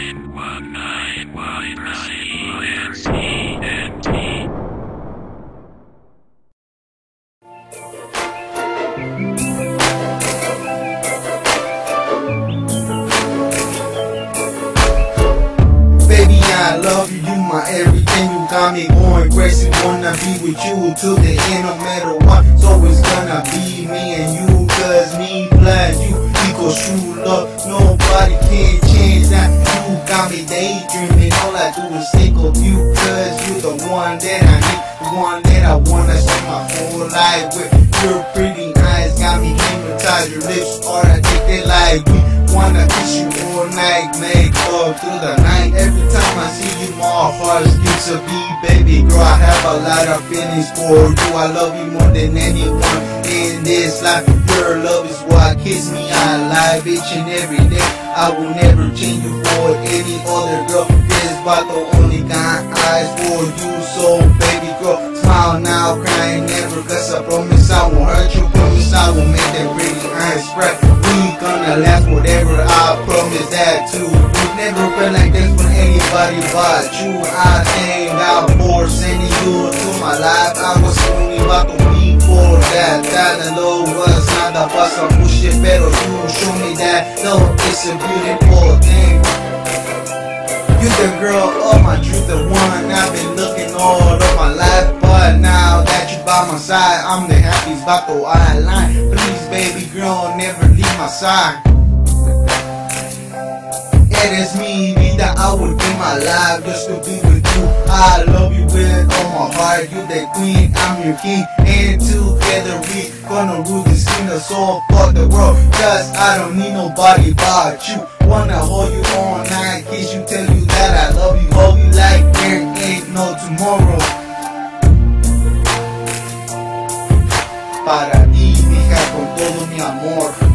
919 YCNT. Baby, I love you, you my everything. You got me going crazy. Wanna be with you till the end, no matter what. It's always gonna be me and you, cause me plus you equals true love. Nobody can change that. You got me daydreaming. All I do is think of you, cause you're the one that I need, the one that I wanna spend my whole life with. Your pretty eyes got me hypnotized. Your lips are addicted like we wanna kiss you all night, make love through the night. Every time I see you, my heart skips a beat, baby girl. I have a lot of feelings for you. I love you more than anyone in this life. Your love is what keeps me alive each and every day. I will never change you for any other girl. This but the only got eyes for you, so baby girl, smile now, crying never. Cause I promise I won't hurt you. Promise I will make that pretty eyes bright. We gonna last whatever I promise that too. We never felt like this for anybody but you. I thank God for sending you to my life. I that. That love was not about some bullshit, pero you show me that love is a beautiful thing. You the girl of my dreams, the one I've been looking all of my life. But now that you by my side, I'm the happiest vato I line. Please, baby girl, never leave my side. It is me, I would give my life just to be with you. I love you with all my heart. You the queen, I'm your king. And together we gonna rule this kingdom. So fuck the world, cause I don't need nobody but you. Wanna hold you all night, kiss you, tell you that I love you. Hold you like there ain't no tomorrow. Para ti, mija, con todo mi amor.